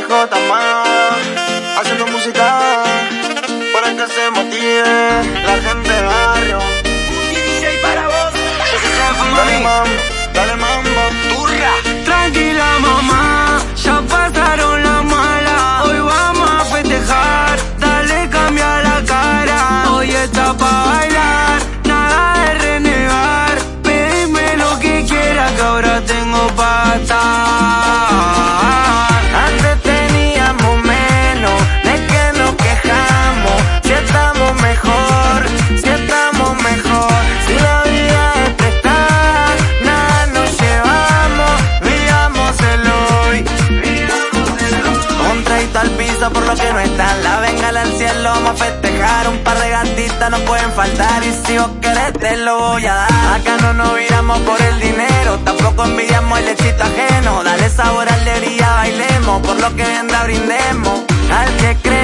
RJ más, piso por lo que no están. La bengala al cielo, vamos a festejar. Un par de gatitas no pueden faltar. Y si vos querés, te lo voy a dar. Acá no nos viramos por el dinero, tampoco envidiamos el éxito ajeno. Dale sabor, alegría, bailemos. Por lo que venda, brindemos. Al que creo,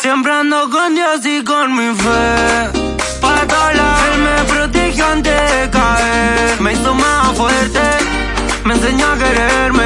Siempre ando con Dios y con mi fe. Para todos Él me protegió antes de caer. Me hizo más fuerte, me enseñó a quererme.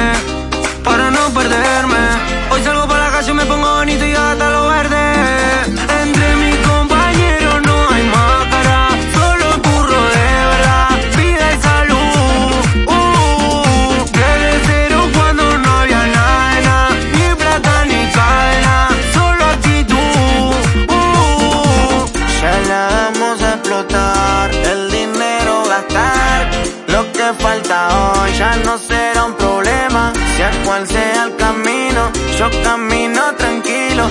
Que hoy ya no será un problema. Sea cual sea el camino, yo camino tranquilo.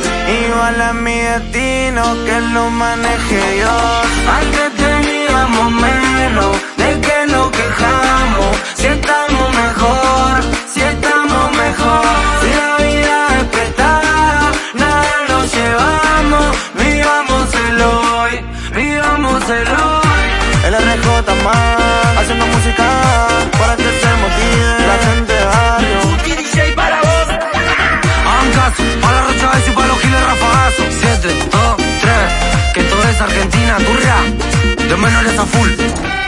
Igual a mi destino que lo maneje Dios. Antes teníamos menos, de que nos quejamos. Si estamos mejor, si estamos mejor. Si la vida es prestada, nada nos llevamos. Vivamos el hoy, vivamos el hoy. El RJ más, haciendo música Argentina, turra. De menores a full.